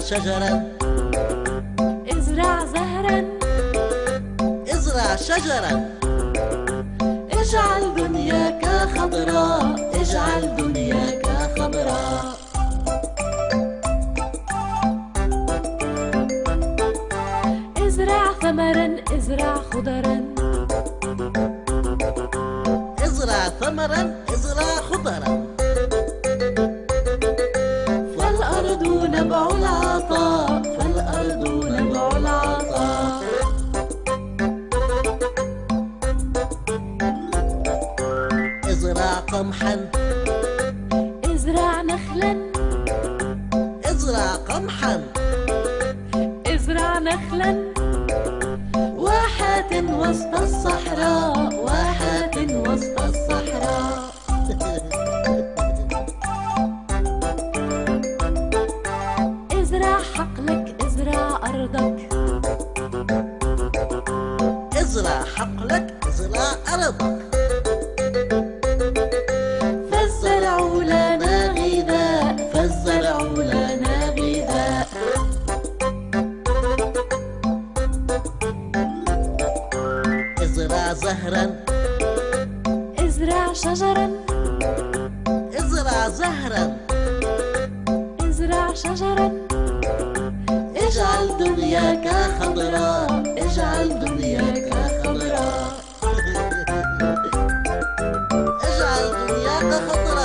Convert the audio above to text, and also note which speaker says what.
Speaker 1: شجرا.
Speaker 2: ازرع زهرا.
Speaker 1: ازرع شجرا.
Speaker 2: اجعل دنياك خضراء اجعل دنياك خضراء ازرع ثمرا ازرع خضرا.
Speaker 1: ازرع ثمرا ازرع خضرا.
Speaker 2: فالأرض نبع العطاء فالأرض نبع العطاء
Speaker 1: إزرع قمحا.
Speaker 2: إزرع نخلا.
Speaker 1: إزرع قمحا.
Speaker 2: إزرع نخلا. واحات وسط الصحراء. ازرع حقلك ازرع أرضك. فالزرع لنا غذاء فالزرع لنا غذاء
Speaker 1: ازرع زهرا.
Speaker 2: ازرع شجرا.
Speaker 1: ازرع زهرا.
Speaker 2: ازرع شجرا. ったら。